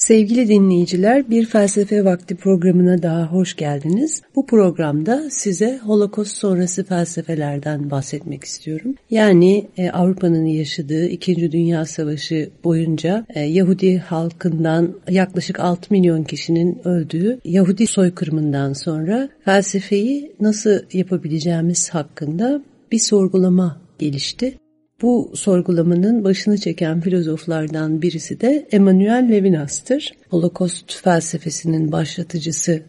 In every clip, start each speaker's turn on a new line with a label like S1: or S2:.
S1: Sevgili dinleyiciler, bir felsefe vakti programına daha hoş geldiniz. Bu programda size Holocaust sonrası felsefelerden bahsetmek istiyorum. Yani e, Avrupa'nın yaşadığı 2. Dünya Savaşı boyunca e, Yahudi halkından yaklaşık 6 milyon kişinin öldüğü Yahudi soykırımından sonra felsefeyi nasıl yapabileceğimiz hakkında bir sorgulama gelişti. Bu sorgulamanın başını çeken filozoflardan birisi de Emmanuel Levinas'tır. Holocaust felsefesinin başlatıcısı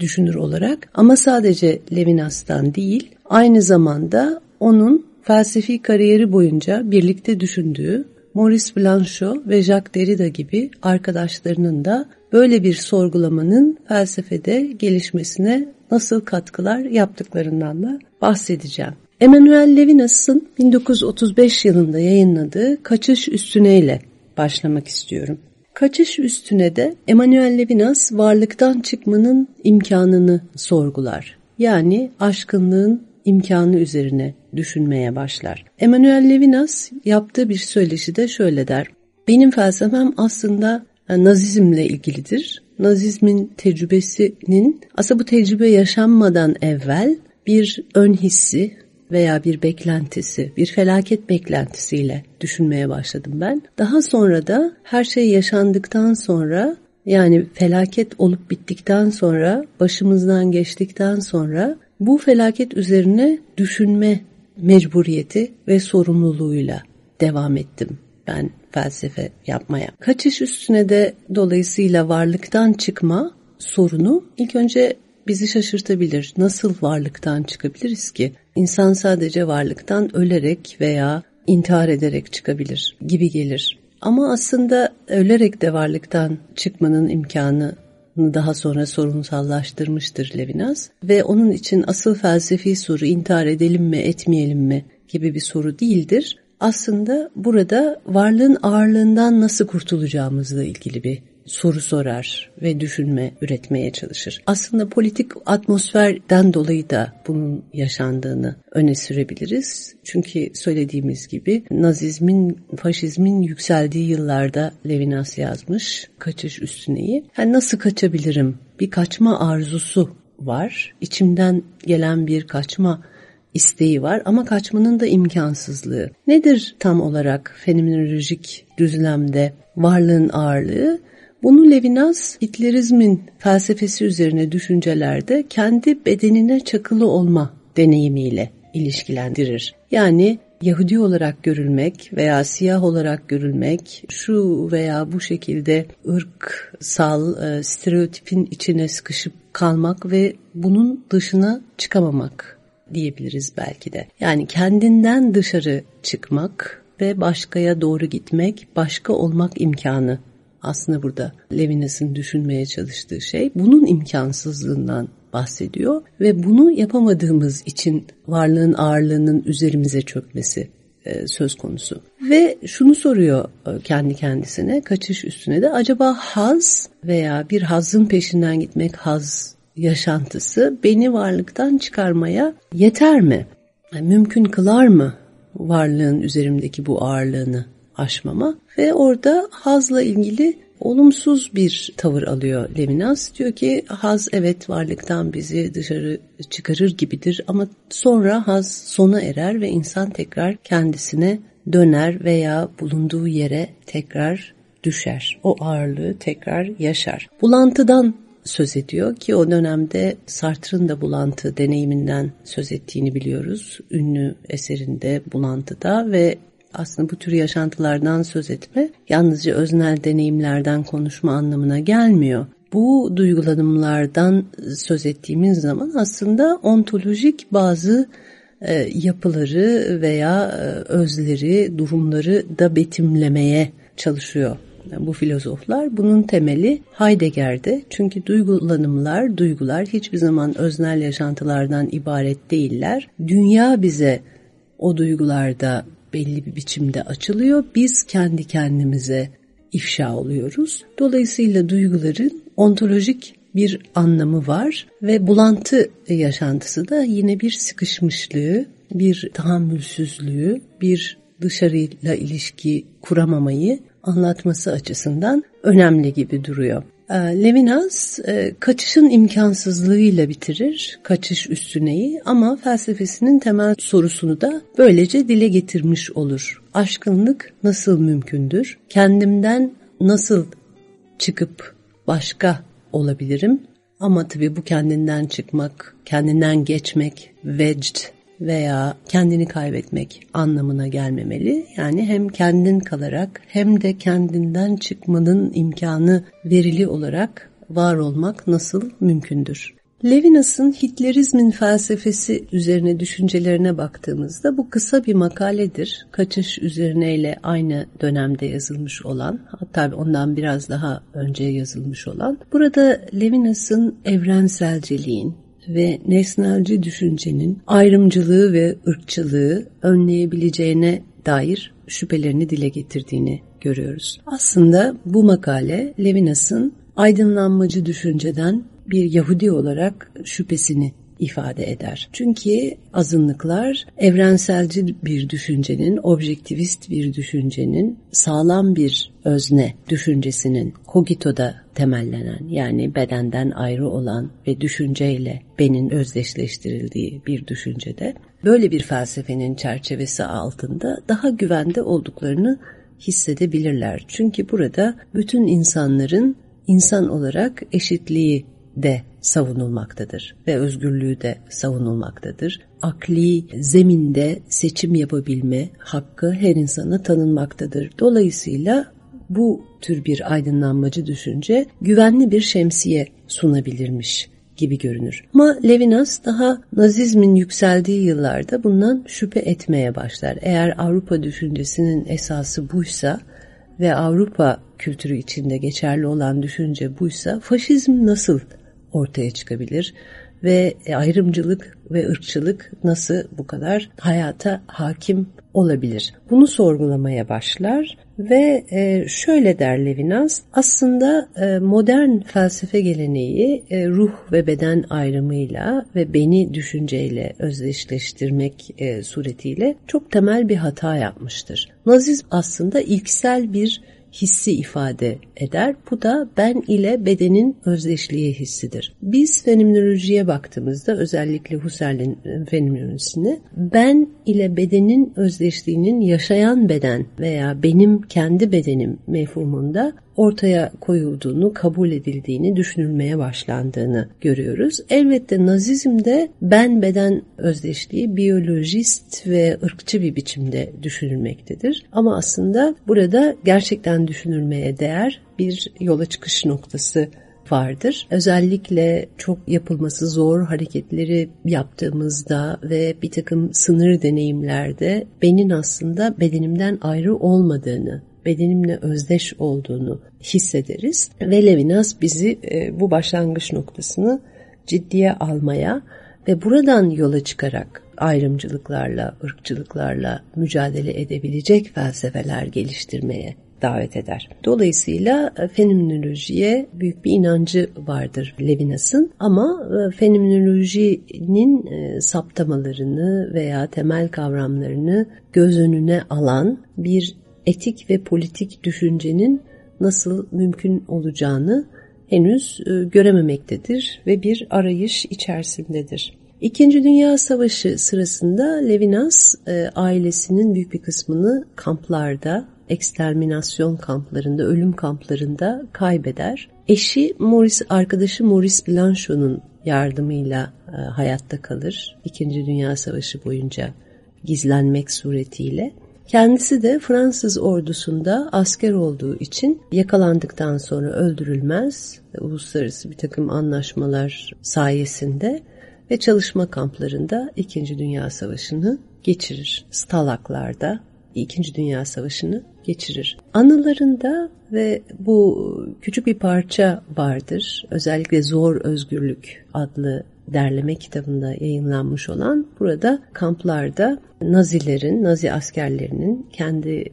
S1: düşünür olarak ama sadece Levinas'tan değil, aynı zamanda onun felsefi kariyeri boyunca birlikte düşündüğü Maurice Blanchot ve Jacques Derrida gibi arkadaşlarının da böyle bir sorgulamanın felsefede gelişmesine nasıl katkılar yaptıklarından da bahsedeceğim. Emmanuel Levinas'ın 1935 yılında yayınladığı Kaçış Üstüne ile başlamak istiyorum. Kaçış Üstüne de Emmanuel Levinas varlıktan çıkmanın imkanını sorgular. Yani aşkınlığın imkanı üzerine düşünmeye başlar. Emmanuel Levinas yaptığı bir söyleşi de şöyle der. Benim felsefem aslında Nazizmle ilgilidir. Nazizmin tecrübesinin aslında bu tecrübe yaşanmadan evvel bir ön hissi, veya bir beklentisi, bir felaket beklentisiyle düşünmeye başladım ben. Daha sonra da her şey yaşandıktan sonra yani felaket olup bittikten sonra, başımızdan geçtikten sonra bu felaket üzerine düşünme mecburiyeti ve sorumluluğuyla devam ettim ben felsefe yapmaya. Kaçış üstüne de dolayısıyla varlıktan çıkma sorunu ilk önce bizi şaşırtabilir. Nasıl varlıktan çıkabiliriz ki? İnsan sadece varlıktan ölerek veya intihar ederek çıkabilir gibi gelir. Ama aslında ölerek de varlıktan çıkmanın imkanı daha sonra sorunsallaştırmıştır Levinas ve onun için asıl felsefi soru intihar edelim mi etmeyelim mi gibi bir soru değildir. Aslında burada varlığın ağırlığından nasıl kurtulacağımızla ilgili bir soru sorar ve düşünme üretmeye çalışır. Aslında politik atmosferden dolayı da bunun yaşandığını öne sürebiliriz. Çünkü söylediğimiz gibi Nazizmin, faşizmin yükseldiği yıllarda Levinas yazmış Kaçış Üstüne'yi. Yani nasıl kaçabilirim? Bir kaçma arzusu var. İçimden gelen bir kaçma isteği var ama kaçmanın da imkansızlığı. Nedir tam olarak fenomenolojik düzlemde varlığın ağırlığı? Bunu Levinas Hitlerizmin felsefesi üzerine düşüncelerde kendi bedenine çakılı olma deneyimiyle ilişkilendirir. Yani Yahudi olarak görülmek veya siyah olarak görülmek, şu veya bu şekilde ırksal e, stereotipin içine sıkışıp kalmak ve bunun dışına çıkamamak diyebiliriz belki de. Yani kendinden dışarı çıkmak ve başkaya doğru gitmek, başka olmak imkanı aslında burada Levinas'ın düşünmeye çalıştığı şey bunun imkansızlığından bahsediyor ve bunu yapamadığımız için varlığın ağırlığının üzerimize çökmesi e, söz konusu. Ve şunu soruyor e, kendi kendisine kaçış üstüne de acaba haz veya bir hazın peşinden gitmek haz yaşantısı beni varlıktan çıkarmaya yeter mi? Yani mümkün kılar mı varlığın üzerimdeki bu ağırlığını aşmama ve orada hazla ilgili olumsuz bir tavır alıyor Levinas. Diyor ki haz evet varlıktan bizi dışarı çıkarır gibidir ama sonra haz sona erer ve insan tekrar kendisine döner veya bulunduğu yere tekrar düşer. O ağırlığı tekrar yaşar. Bulantıdan söz ediyor ki o dönemde Sartre'ın da bulantı deneyiminden söz ettiğini biliyoruz. Ünlü eserinde Bulantı'da ve aslında bu tür yaşantılardan söz etme yalnızca öznel deneyimlerden konuşma anlamına gelmiyor. Bu duygulanımlardan söz ettiğimiz zaman aslında ontolojik bazı e, yapıları veya e, özleri, durumları da betimlemeye çalışıyor bu filozoflar. Bunun temeli Heidegger'de. Çünkü duygulanımlar, duygular hiçbir zaman öznel yaşantılardan ibaret değiller. Dünya bize o duygularda belli bir biçimde açılıyor. Biz kendi kendimize ifşa oluyoruz. Dolayısıyla duyguların ontolojik bir anlamı var ve bulantı yaşantısı da yine bir sıkışmışlığı, bir tahammülsüzlüğü, bir dışarıyla ilişki kuramamayı anlatması açısından önemli gibi duruyor. Ee, Levinas e, kaçışın imkansızlığıyla bitirir, kaçış üstüneyi ama felsefesinin temel sorusunu da böylece dile getirmiş olur. Aşkınlık nasıl mümkündür? Kendimden nasıl çıkıp başka olabilirim? Ama tabii bu kendinden çıkmak, kendinden geçmek, vecd veya kendini kaybetmek anlamına gelmemeli. Yani hem kendin kalarak hem de kendinden çıkmanın imkanı verili olarak var olmak nasıl mümkündür? Levinas'ın Hitlerizmin felsefesi üzerine düşüncelerine baktığımızda bu kısa bir makaledir. Kaçış üzerineyle aynı dönemde yazılmış olan, hatta ondan biraz daha önce yazılmış olan. Burada Levinas'ın evrenselciliğin, ve nesnelci düşüncenin ayrımcılığı ve ırkçılığı önleyebileceğine dair şüphelerini dile getirdiğini görüyoruz. Aslında bu makale Levinas'ın aydınlanmacı düşünceden bir Yahudi olarak şüphesini ifade eder. Çünkü azınlıklar evrenselci bir düşüncenin, objektivist bir düşüncenin, sağlam bir özne düşüncesinin kogitoda temellenen yani bedenden ayrı olan ve düşünceyle benin özdeşleştirildiği bir düşüncede böyle bir felsefenin çerçevesi altında daha güvende olduklarını hissedebilirler. Çünkü burada bütün insanların insan olarak eşitliği de savunulmaktadır ve özgürlüğü de savunulmaktadır. Akli zeminde seçim yapabilme hakkı her insana tanınmaktadır. Dolayısıyla bu tür bir aydınlanmacı düşünce güvenli bir şemsiye sunabilirmiş gibi görünür. Ama Levinas daha Nazizmin yükseldiği yıllarda bundan şüphe etmeye başlar. Eğer Avrupa düşüncesinin esası buysa ve Avrupa kültürü içinde geçerli olan düşünce buysa faşizm nasıl ortaya çıkabilir ve ayrımcılık ve ırkçılık nasıl bu kadar hayata hakim olabilir? Bunu sorgulamaya başlar ve e, şöyle der Levinas, aslında e, modern felsefe geleneği e, ruh ve beden ayrımıyla ve beni düşünceyle özdeşleştirmek suretiyle çok temel bir hata yapmıştır. Nazizm aslında ilksel bir hissi ifade eder. Bu da ben ile bedenin özdeşliği hissidir. Biz fenomenolojiye baktığımızda özellikle Husserl'in fenomenolojisine ben ile bedenin özdeşliğinin yaşayan beden veya benim kendi bedenim mefhumunda ortaya koyulduğunu, kabul edildiğini, düşünülmeye başlandığını görüyoruz. Elbette Nazizmde ben beden özdeşliği biyolojist ve ırkçı bir biçimde düşünülmektedir. Ama aslında burada gerçekten düşünülmeye değer bir yola çıkış noktası vardır. Özellikle çok yapılması zor hareketleri yaptığımızda ve bir takım sınır deneyimlerde benim aslında bedenimden ayrı olmadığını bedenimle özdeş olduğunu hissederiz. Ve Levinas bizi e, bu başlangıç noktasını ciddiye almaya ve buradan yola çıkarak ayrımcılıklarla, ırkçılıklarla mücadele edebilecek felsefeler geliştirmeye davet eder. Dolayısıyla e, fenomenolojiye büyük bir inancı vardır Levinas'ın ama e, fenomenolojinin saptamalarını veya temel kavramlarını göz önüne alan bir etik ve politik düşüncenin nasıl mümkün olacağını henüz e, görememektedir ve bir arayış içerisindedir. İkinci Dünya Savaşı sırasında Levinas e, ailesinin büyük bir kısmını kamplarda, eksterminasyon kamplarında, ölüm kamplarında kaybeder. Eşi Maurice, arkadaşı Maurice Blanchot'un yardımıyla e, hayatta kalır. İkinci Dünya Savaşı boyunca gizlenmek suretiyle. Kendisi de Fransız ordusunda asker olduğu için yakalandıktan sonra öldürülmez. Uluslararası bir takım anlaşmalar sayesinde ve çalışma kamplarında İkinci Dünya Savaşı'nı geçirir. Stalaklarda İkinci Dünya Savaşı'nı geçirir. Anılarında ve bu küçük bir parça vardır. Özellikle Zor Özgürlük adlı derleme kitabında yayınlanmış olan burada kamplarda Nazilerin, Nazi askerlerinin kendi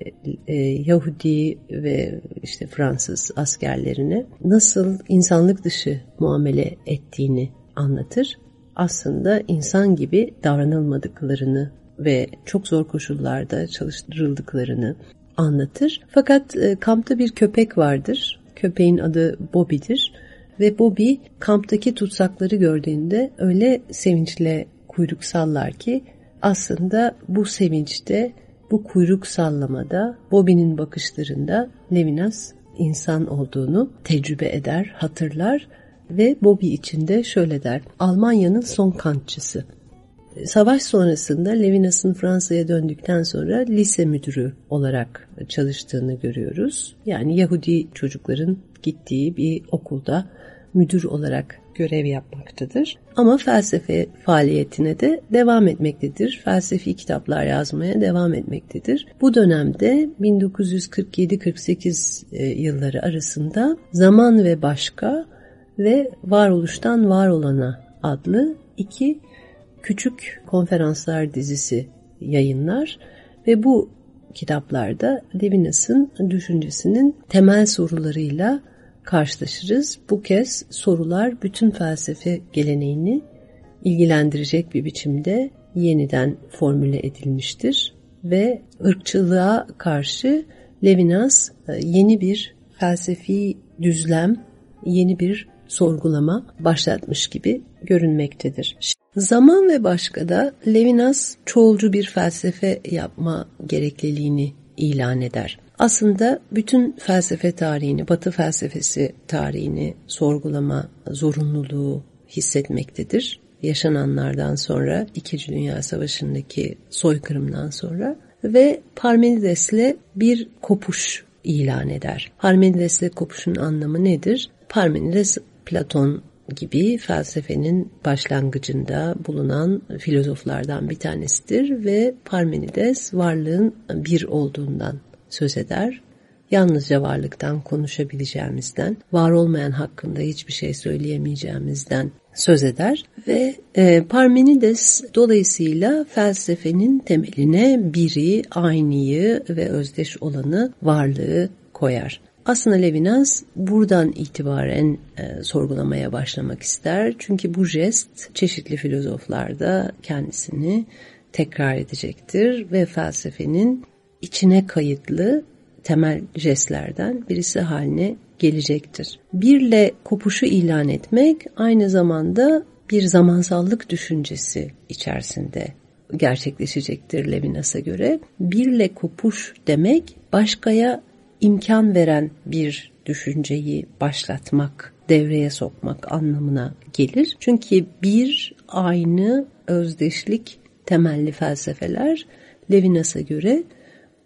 S1: e, Yahudi ve işte Fransız askerlerine nasıl insanlık dışı muamele ettiğini anlatır. Aslında insan gibi davranılmadıklarını ve çok zor koşullarda çalıştırıldıklarını, anlatır. Fakat e, kampta bir köpek vardır. Köpeğin adı Bobby'dir ve Bobby kamptaki tutsakları gördüğünde öyle sevinçle kuyruk sallar ki aslında bu sevinçte, bu kuyruk sallamada, Bobby'nin bakışlarında Levinas insan olduğunu tecrübe eder, hatırlar ve Bobby içinde şöyle der. Almanya'nın son kantçısı. Savaş sonrasında Levinas'ın Fransa'ya döndükten sonra lise müdürü olarak çalıştığını görüyoruz. Yani Yahudi çocukların gittiği bir okulda müdür olarak görev yapmaktadır. Ama felsefe faaliyetine de devam etmektedir. Felsefi kitaplar yazmaya devam etmektedir. Bu dönemde 1947-48 e, yılları arasında Zaman ve Başka ve Varoluştan Var Olana adlı iki küçük konferanslar dizisi yayınlar ve bu kitaplarda Levinas'ın düşüncesinin temel sorularıyla karşılaşırız. Bu kez sorular bütün felsefe geleneğini ilgilendirecek bir biçimde yeniden formüle edilmiştir ve ırkçılığa karşı Levinas e, yeni bir felsefi düzlem, yeni bir sorgulama başlatmış gibi görünmektedir. Zaman ve başka da Levinas çoğulcu bir felsefe yapma gerekliliğini ilan eder. Aslında bütün felsefe tarihini, Batı felsefesi tarihini sorgulama zorunluluğu hissetmektedir. Yaşananlardan sonra, İkinci Dünya Savaşı'ndaki soykırımdan sonra ve Parmenides'le bir kopuş ilan eder. Parmenides'le kopuşun anlamı nedir? Parmenides Platon gibi felsefenin başlangıcında bulunan filozoflardan bir tanesidir ve Parmenides varlığın bir olduğundan söz eder. Yalnızca varlıktan konuşabileceğimizden, var olmayan hakkında hiçbir şey söyleyemeyeceğimizden söz eder ve e, Parmenides dolayısıyla felsefenin temeline biri, aynıyı ve özdeş olanı varlığı koyar. Aslında Levinas buradan itibaren e, sorgulamaya başlamak ister. Çünkü bu jest çeşitli filozoflarda kendisini tekrar edecektir ve felsefenin içine kayıtlı temel jestlerden birisi haline gelecektir. Birle kopuşu ilan etmek aynı zamanda bir zamansallık düşüncesi içerisinde gerçekleşecektir Levinas'a göre. Birle kopuş demek başkaya imkan veren bir düşünceyi başlatmak, devreye sokmak anlamına gelir. Çünkü bir aynı özdeşlik temelli felsefeler Levinas'a göre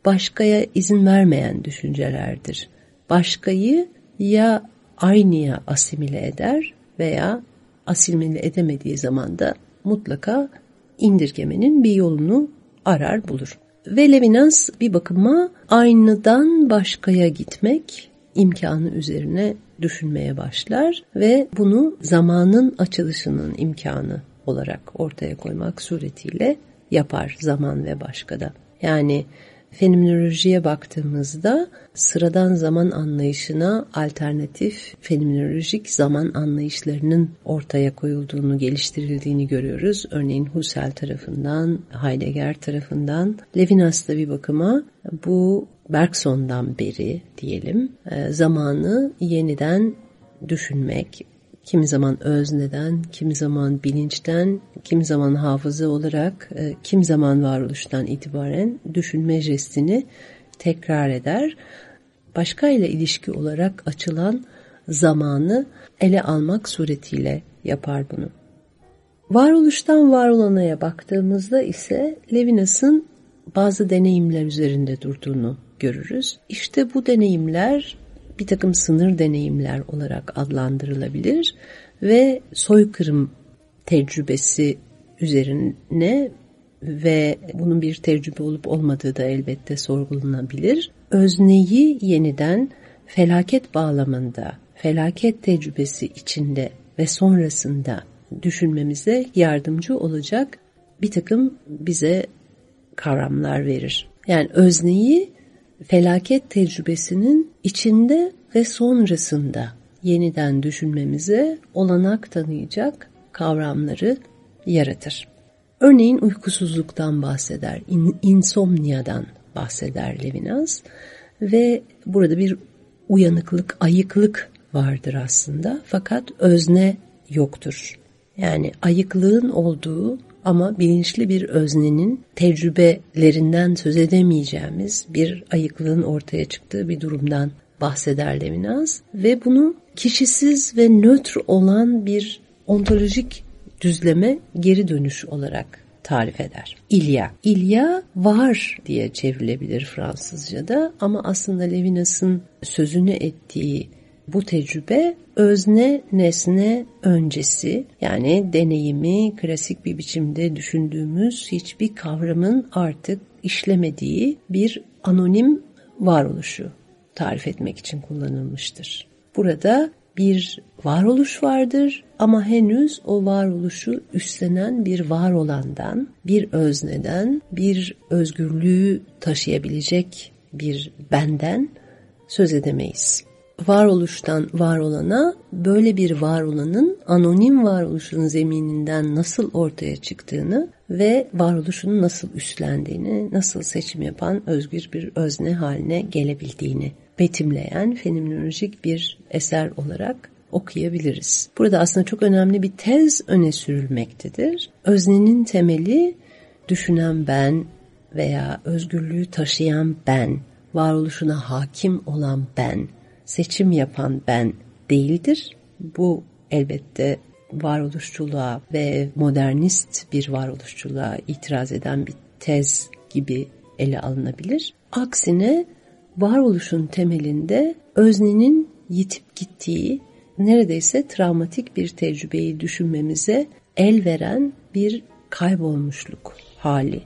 S1: başkaya izin vermeyen düşüncelerdir. Başkayı ya aynıya asimile eder veya asimile edemediği zaman da mutlaka indirgemenin bir yolunu arar bulur. Ve Levinas bir bakıma aynıdan başkaya gitmek imkanı üzerine düşünmeye başlar ve bunu zamanın açılışının imkanı olarak ortaya koymak suretiyle yapar zaman ve başkada. Yani fenomenolojiye baktığımızda sıradan zaman anlayışına alternatif fenomenolojik zaman anlayışlarının ortaya koyulduğunu, geliştirildiğini görüyoruz. Örneğin Husserl tarafından, Heidegger tarafından. Levinas da bir bakıma bu Bergson'dan beri diyelim e, zamanı yeniden düşünmek, kimi zaman özneden, kimi zaman bilinçten, kimi zaman hafıza olarak, e, kimi zaman varoluştan itibaren düşünme jestini tekrar eder. Başka ile ilişki olarak açılan zamanı ele almak suretiyle yapar bunu. Varoluştan var olanaya baktığımızda ise Levinas'ın bazı deneyimler üzerinde durduğunu görürüz. İşte bu deneyimler bir takım sınır deneyimler olarak adlandırılabilir ve soykırım tecrübesi üzerine ve bunun bir tecrübe olup olmadığı da elbette sorgulanabilir. Özneyi yeniden felaket bağlamında, felaket tecrübesi içinde ve sonrasında düşünmemize yardımcı olacak bir takım bize kavramlar verir. Yani özneyi felaket tecrübesinin içinde ve sonrasında yeniden düşünmemize olanak tanıyacak kavramları yaratır. Örneğin uykusuzluktan bahseder, in, insomniadan bahseder Levinas ve burada bir uyanıklık, ayıklık vardır aslında fakat özne yoktur. Yani ayıklığın olduğu ama bilinçli bir öznenin tecrübelerinden söz edemeyeceğimiz bir ayıklığın ortaya çıktığı bir durumdan bahseder Levinas ve bunu kişisiz ve nötr olan bir ontolojik düzleme geri dönüş olarak tarif eder. İlya. İlya var diye çevrilebilir Fransızca'da ama aslında Levinas'ın sözünü ettiği bu tecrübe özne nesne öncesi yani deneyimi klasik bir biçimde düşündüğümüz hiçbir kavramın artık işlemediği bir anonim varoluşu tarif etmek için kullanılmıştır. Burada bir varoluş vardır ama henüz o varoluşu üstlenen bir var olandan, bir özneden, bir özgürlüğü taşıyabilecek bir benden söz edemeyiz. Varoluştan var olana böyle bir var olanın anonim varoluşun zemininden nasıl ortaya çıktığını ve varoluşunu nasıl üstlendiğini, nasıl seçim yapan özgür bir özne haline gelebildiğini betimleyen fenomenolojik bir eser olarak okuyabiliriz. Burada aslında çok önemli bir tez öne sürülmektedir. Öznenin temeli düşünen ben veya özgürlüğü taşıyan ben, varoluşuna hakim olan ben, seçim yapan ben değildir. Bu elbette varoluşçuluğa ve modernist bir varoluşçuluğa itiraz eden bir tez gibi ele alınabilir. Aksine varoluşun temelinde öznenin yitip gittiği neredeyse travmatik bir tecrübeyi düşünmemize el veren bir kaybolmuşluk hali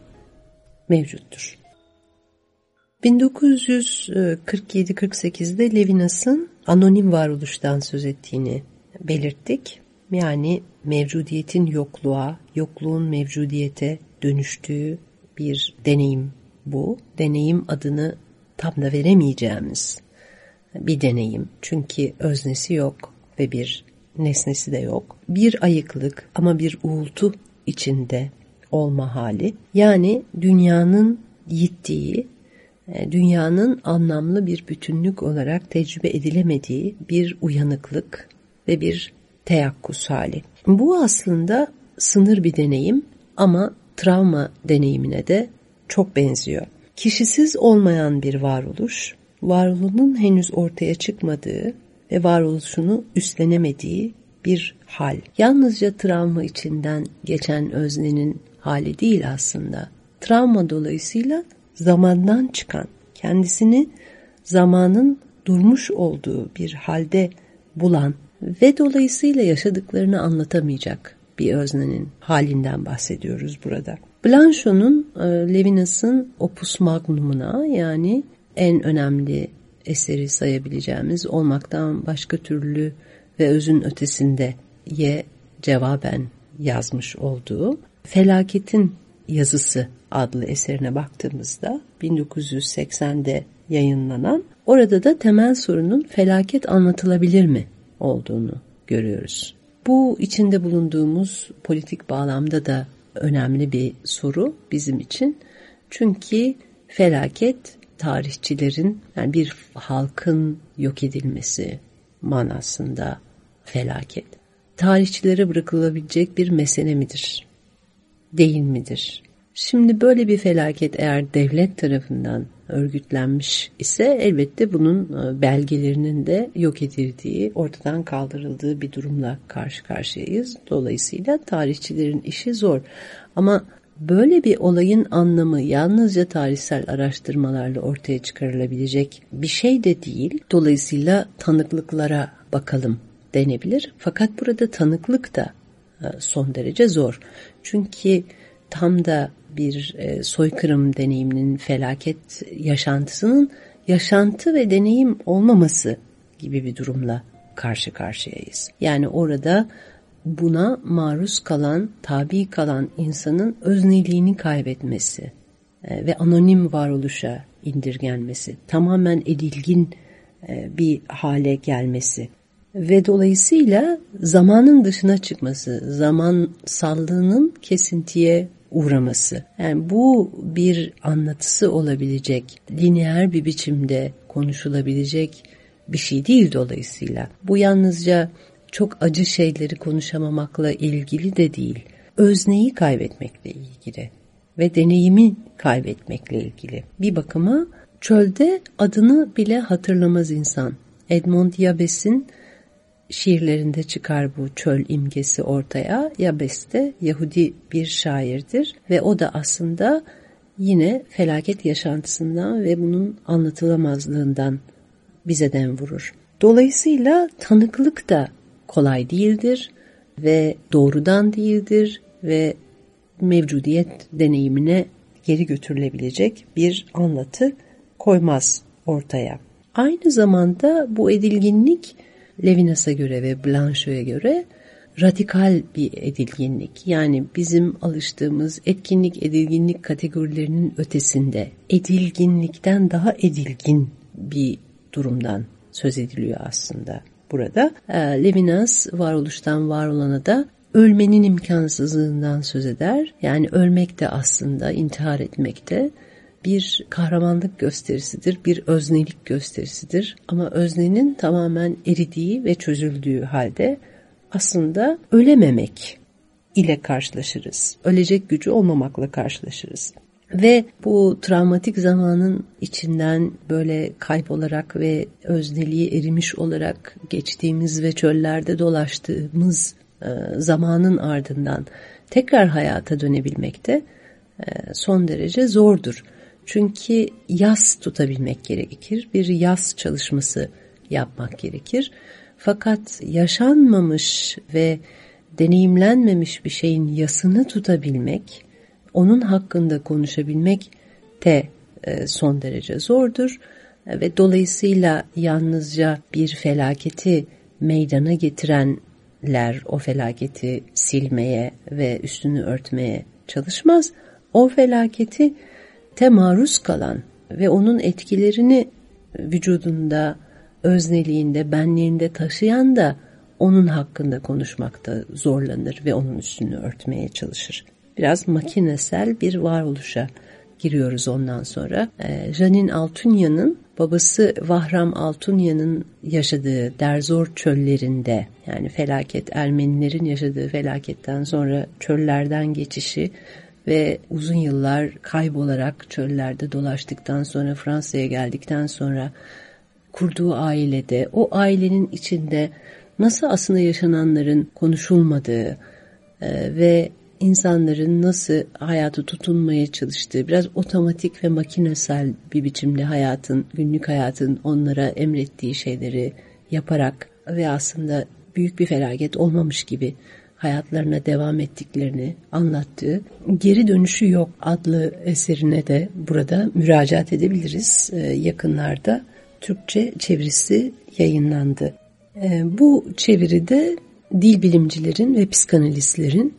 S1: mevcuttur. 1947-48'de Levinas'ın anonim varoluştan söz ettiğini belirttik. Yani mevcudiyetin yokluğa, yokluğun mevcudiyete dönüştüğü bir deneyim bu. Deneyim adını tam da veremeyeceğimiz bir deneyim. Çünkü öznesi yok ve bir nesnesi de yok. Bir ayıklık ama bir uğultu içinde olma hali. Yani dünyanın yittiği, e, dünyanın anlamlı bir bütünlük olarak tecrübe edilemediği bir uyanıklık ve bir teyakkuz hali. Bu aslında sınır bir deneyim ama travma deneyimine de çok benziyor. Kişisiz olmayan bir varoluş, varolunun henüz ortaya çıkmadığı ve varoluşunu üstlenemediği bir hal. Yalnızca travma içinden geçen öznenin hali değil aslında. Travma dolayısıyla zamandan çıkan, kendisini zamanın durmuş olduğu bir halde bulan ve dolayısıyla yaşadıklarını anlatamayacak bir öznenin halinden bahsediyoruz burada. Blancho'nun e, Levinas'ın Opus Magnum'una yani en önemli eseri sayabileceğimiz olmaktan başka türlü ve özün ötesinde ye cevaben yazmış olduğu Felaketin Yazısı adlı eserine baktığımızda 1980'de yayınlanan orada da temel sorunun felaket anlatılabilir mi olduğunu görüyoruz. Bu içinde bulunduğumuz politik bağlamda da önemli bir soru bizim için. Çünkü felaket tarihçilerin yani bir halkın yok edilmesi manasında felaket tarihçilere bırakılabilecek bir mesele midir? Değil midir? Şimdi böyle bir felaket eğer devlet tarafından örgütlenmiş ise elbette bunun e, belgelerinin de yok edildiği, ortadan kaldırıldığı bir durumla karşı karşıyayız. Dolayısıyla tarihçilerin işi zor. Ama böyle bir olayın anlamı yalnızca tarihsel araştırmalarla ortaya çıkarılabilecek bir şey de değil. Dolayısıyla tanıklıklara bakalım denebilir. Fakat burada tanıklık da e, son derece zor. Çünkü tam da bir e, soykırım deneyiminin felaket yaşantısının yaşantı ve deneyim olmaması gibi bir durumla karşı karşıyayız. Yani orada buna maruz kalan, tabi kalan insanın özneliğini kaybetmesi e, ve anonim varoluşa indirgenmesi, tamamen edilgin e, bir hale gelmesi ve dolayısıyla zamanın dışına çıkması, zaman sallığının kesintiye uğraması. Yani bu bir anlatısı olabilecek, lineer bir biçimde konuşulabilecek bir şey değil dolayısıyla. Bu yalnızca çok acı şeyleri konuşamamakla ilgili de değil. Özneyi kaybetmekle ilgili ve deneyimi kaybetmekle ilgili. Bir bakıma çölde adını bile hatırlamaz insan. Edmond Yabes'in şiirlerinde çıkar bu çöl imgesi ortaya. Yabes de Yahudi bir şairdir ve o da aslında yine felaket yaşantısından ve bunun anlatılamazlığından bize den vurur. Dolayısıyla tanıklık da kolay değildir ve doğrudan değildir ve mevcudiyet deneyimine geri götürülebilecek bir anlatı koymaz ortaya. Aynı zamanda bu edilginlik Levinas'a göre ve Blancho'ya göre radikal bir edilginlik. Yani bizim alıştığımız etkinlik edilginlik kategorilerinin ötesinde edilginlikten daha edilgin bir durumdan söz ediliyor aslında burada. Ee, Levinas varoluştan var olana da ölmenin imkansızlığından söz eder. Yani ölmek de aslında intihar etmek de bir kahramanlık gösterisidir, bir öznelik gösterisidir. Ama öznenin tamamen eridiği ve çözüldüğü halde aslında ölememek ile karşılaşırız. Ölecek gücü olmamakla karşılaşırız. Ve bu travmatik zamanın içinden böyle kaybolarak ve özneliği erimiş olarak geçtiğimiz ve çöllerde dolaştığımız e, zamanın ardından tekrar hayata dönebilmek de e, son derece zordur. Çünkü yaz tutabilmek gerekir. Bir yaz çalışması yapmak gerekir. Fakat yaşanmamış ve deneyimlenmemiş bir şeyin yasını tutabilmek, onun hakkında konuşabilmek de e, son derece zordur. Ve dolayısıyla yalnızca bir felaketi meydana getirenler o felaketi silmeye ve üstünü örtmeye çalışmaz. O felaketi te maruz kalan ve onun etkilerini vücudunda, özneliğinde, benliğinde taşıyan da onun hakkında konuşmakta zorlanır ve onun üstünü örtmeye çalışır. Biraz makinesel bir varoluşa giriyoruz ondan sonra. Ee, Janine Altunya'nın babası Vahram Altunya'nın yaşadığı Derzor çöllerinde yani felaket Ermenilerin yaşadığı felaketten sonra çöllerden geçişi ve uzun yıllar kaybolarak çöllerde dolaştıktan sonra Fransa'ya geldikten sonra kurduğu ailede o ailenin içinde nasıl aslında yaşananların konuşulmadığı e, ve insanların nasıl hayatı tutunmaya çalıştığı biraz otomatik ve makinesel bir biçimde hayatın, günlük hayatın onlara emrettiği şeyleri yaparak ve aslında büyük bir felaket olmamış gibi hayatlarına devam ettiklerini anlattığı Geri Dönüşü Yok adlı eserine de burada müracaat edebiliriz. Ee, yakınlarda Türkçe çevirisi yayınlandı. Ee, bu çeviride dil bilimcilerin ve psikanalistlerin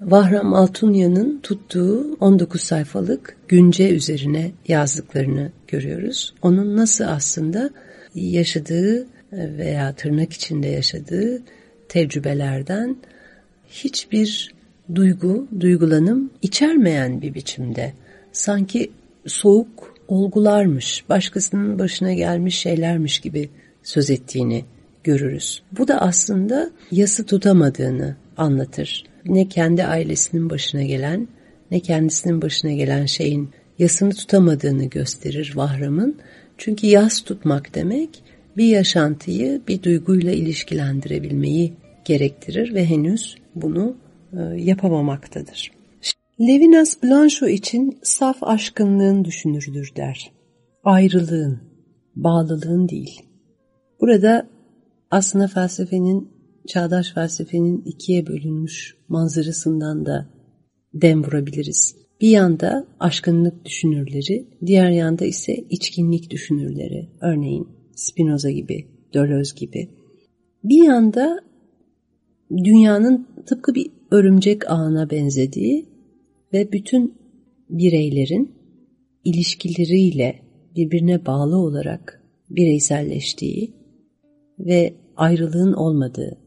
S1: Vahram Altunya'nın tuttuğu 19 sayfalık günce üzerine yazdıklarını görüyoruz. Onun nasıl aslında yaşadığı veya tırnak içinde yaşadığı tecrübelerden hiçbir duygu, duygulanım içermeyen bir biçimde sanki soğuk olgularmış, başkasının başına gelmiş şeylermiş gibi söz ettiğini görürüz. Bu da aslında yası tutamadığını anlatır. Ne kendi ailesinin başına gelen ne kendisinin başına gelen şeyin yasını tutamadığını gösterir Vahram'ın. Çünkü yas tutmak demek bir yaşantıyı bir duyguyla ilişkilendirebilmeyi gerektirir ve henüz bunu e, yapamamaktadır. Levinas Blanchot için saf aşkınlığın düşünürdür der. Ayrılığın, bağlılığın değil. Burada aslında felsefenin, çağdaş felsefenin ikiye bölünmüş manzarasından da dem vurabiliriz. Bir yanda aşkınlık düşünürleri, diğer yanda ise içkinlik düşünürleri. Örneğin Spinoza gibi, Deleuze gibi. Bir yanda dünyanın tıpkı bir örümcek ağına benzediği ve bütün bireylerin ilişkileriyle birbirine bağlı olarak bireyselleştiği ve ayrılığın olmadığı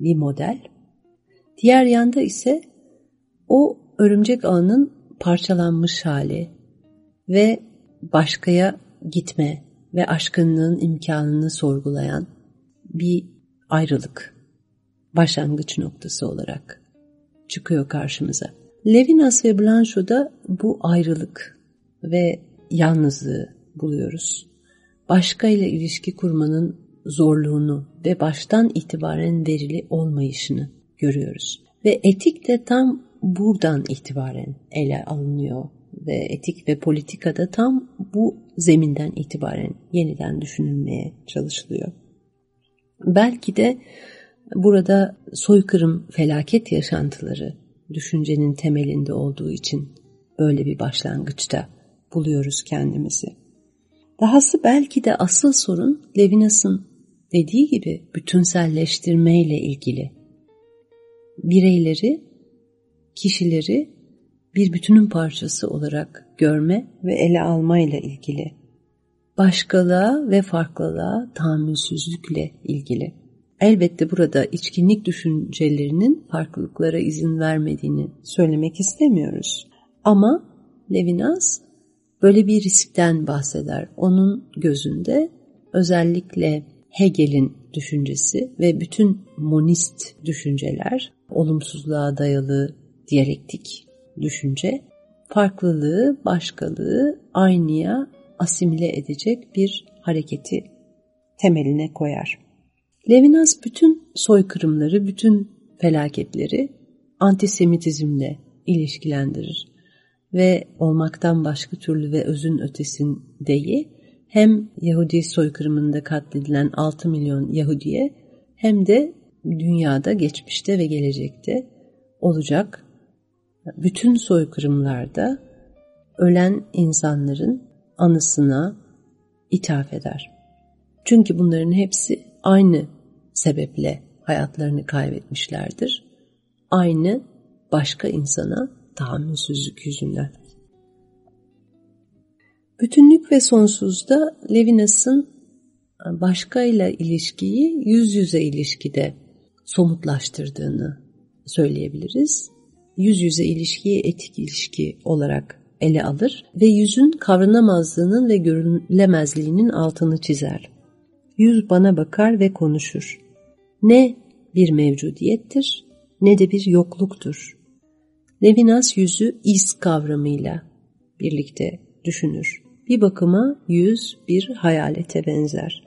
S1: bir model. Diğer yanda ise o örümcek ağının parçalanmış hali ve başkaya gitme ve aşkınlığın imkanını sorgulayan bir ayrılık başlangıç noktası olarak çıkıyor karşımıza. Levinas ve Blancho'da bu ayrılık ve yalnızlığı buluyoruz. Başka ile ilişki kurmanın zorluğunu ve baştan itibaren verili olmayışını görüyoruz. Ve etik de tam buradan itibaren ele alınıyor ve etik ve politikada tam bu zeminden itibaren yeniden düşünülmeye çalışılıyor. Belki de burada soykırım felaket yaşantıları düşüncenin temelinde olduğu için böyle bir başlangıçta buluyoruz kendimizi. Dahası belki de asıl sorun Levinas'ın dediği gibi bütünselleştirmeyle ilgili. Bireyleri, kişileri bir bütünün parçası olarak görme ve ele almayla ilgili. Başkalığa ve farklılığa tahammülsüzlükle ilgili. Elbette burada içkinlik düşüncelerinin farklılıklara izin vermediğini söylemek istemiyoruz. Ama Levinas böyle bir riskten bahseder. Onun gözünde özellikle Hegel'in düşüncesi ve bütün monist düşünceler, olumsuzluğa dayalı diyalektik düşünce, farklılığı, başkalığı aynıya asimile edecek bir hareketi temeline koyar. Levinas bütün soykırımları, bütün felaketleri antisemitizmle ilişkilendirir ve olmaktan başka türlü ve özün ötesindeyi hem Yahudi soykırımında katledilen 6 milyon Yahudiye hem de dünyada geçmişte ve gelecekte olacak bütün soykırımlarda ölen insanların anısına ithaf eder. Çünkü bunların hepsi aynı sebeple hayatlarını kaybetmişlerdir. Aynı başka insana tahammülsüzlük yüzünden. Bütünlük ve sonsuzda Levinas'ın başkayla ilişkiyi yüz yüze ilişkide somutlaştırdığını söyleyebiliriz. Yüz yüze ilişkiyi etik ilişki olarak ele alır ve yüzün kavranamazlığının ve görülemezliğinin altını çizer. Yüz bana bakar ve konuşur. Ne bir mevcudiyettir ne de bir yokluktur. Levinas yüzü iz kavramıyla birlikte düşünür. Bir bakıma yüz bir hayalete benzer.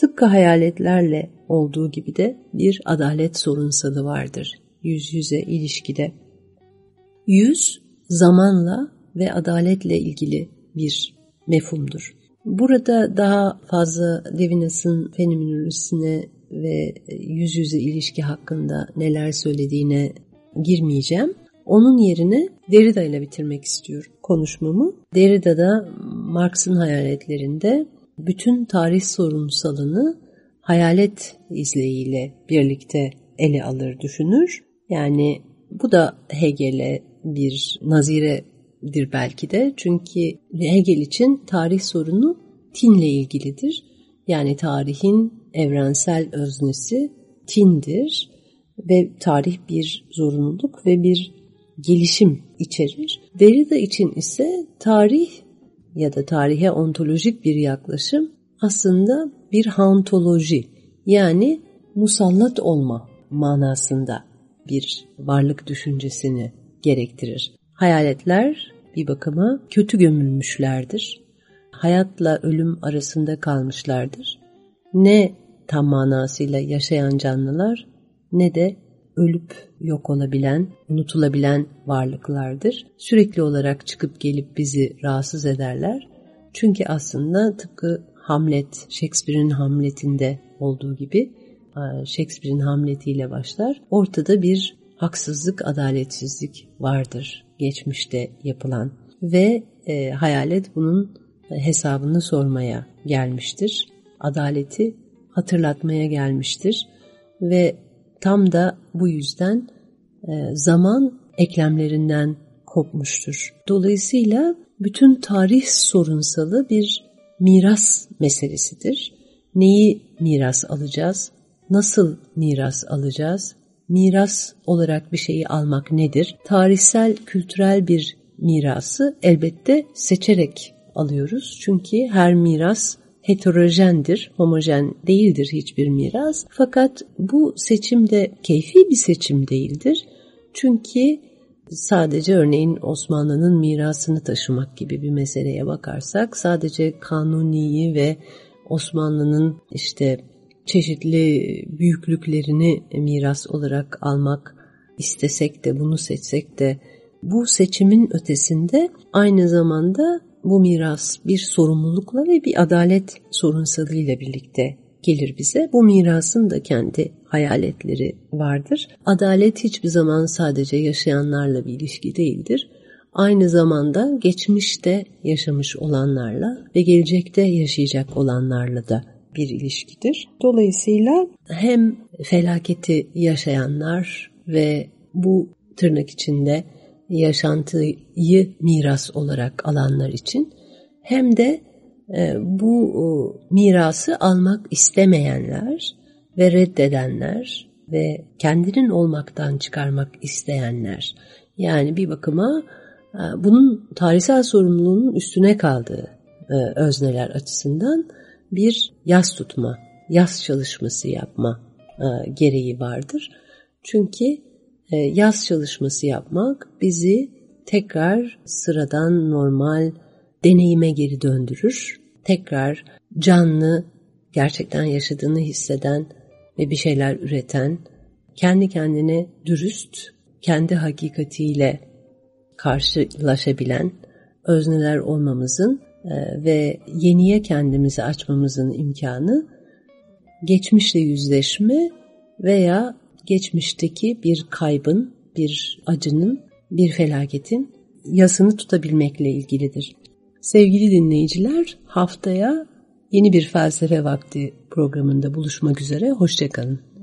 S1: Tıpkı hayaletlerle olduğu gibi de bir adalet sorunsalı vardır yüz yüze ilişkide. Yüz zamanla ve adaletle ilgili bir mefhumdur. Burada daha fazla Levinas'ın fenomenolojisine ve yüz yüze ilişki hakkında neler söylediğine girmeyeceğim. Onun yerine Derrida ile bitirmek istiyorum konuşmamı. Derrida'da Marx'ın hayaletlerinde bütün tarih sorumsalını hayalet izleyiyle birlikte ele alır düşünür. Yani bu da Hegel'e bir naziredir belki de. Çünkü Hegel için tarih sorunu tinle ilgilidir. Yani tarihin evrensel öznesi tindir ve tarih bir zorunluluk ve bir gelişim içerir. Derrida için ise tarih ya da tarihe ontolojik bir yaklaşım aslında bir hauntoloji yani musallat olma manasında bir varlık düşüncesini gerektirir. Hayaletler bir bakıma kötü gömülmüşlerdir. Hayatla ölüm arasında kalmışlardır. Ne tam manasıyla yaşayan canlılar ne de ölüp yok olabilen, unutulabilen varlıklardır. Sürekli olarak çıkıp gelip bizi rahatsız ederler. Çünkü aslında tıpkı Hamlet, Shakespeare'in Hamlet'inde olduğu gibi e, Shakespeare'in Hamlet'iyle başlar. Ortada bir haksızlık, adaletsizlik vardır geçmişte yapılan ve e, hayalet bunun hesabını sormaya gelmiştir. Adaleti hatırlatmaya gelmiştir ve tam da bu yüzden e, zaman eklemlerinden kopmuştur. Dolayısıyla bütün tarih sorunsalı bir miras meselesidir. Neyi miras alacağız? Nasıl miras alacağız? miras olarak bir şeyi almak nedir? Tarihsel, kültürel bir mirası elbette seçerek alıyoruz. Çünkü her miras heterojendir, homojen değildir hiçbir miras. Fakat bu seçim de keyfi bir seçim değildir. Çünkü sadece örneğin Osmanlı'nın mirasını taşımak gibi bir meseleye bakarsak sadece kanuniyi ve Osmanlı'nın işte çeşitli büyüklüklerini miras olarak almak istesek de bunu seçsek de bu seçimin ötesinde aynı zamanda bu miras bir sorumlulukla ve bir adalet sorunsalıyla birlikte gelir bize. Bu mirasın da kendi hayaletleri vardır. Adalet hiçbir zaman sadece yaşayanlarla bir ilişki değildir. Aynı zamanda geçmişte yaşamış olanlarla ve gelecekte yaşayacak olanlarla da bir ilişkidir. Dolayısıyla hem felaketi yaşayanlar ve bu tırnak içinde yaşantıyı miras olarak alanlar için hem de e, bu mirası almak istemeyenler ve reddedenler ve kendinin olmaktan çıkarmak isteyenler. Yani bir bakıma e, bunun tarihsel sorumluluğunun üstüne kaldığı e, özneler açısından bir yaz tutma, yaz çalışması yapma gereği vardır. Çünkü yaz çalışması yapmak bizi tekrar sıradan normal deneyime geri döndürür. Tekrar canlı, gerçekten yaşadığını hisseden ve bir şeyler üreten, kendi kendine dürüst, kendi hakikatiyle karşılaşabilen özneler olmamızın e, ve yeniye kendimizi açmamızın imkanı geçmişle yüzleşme veya geçmişteki bir kaybın, bir acının, bir felaketin yasını tutabilmekle ilgilidir. Sevgili dinleyiciler haftaya yeni bir felsefe vakti programında buluşmak üzere. Hoşçakalın.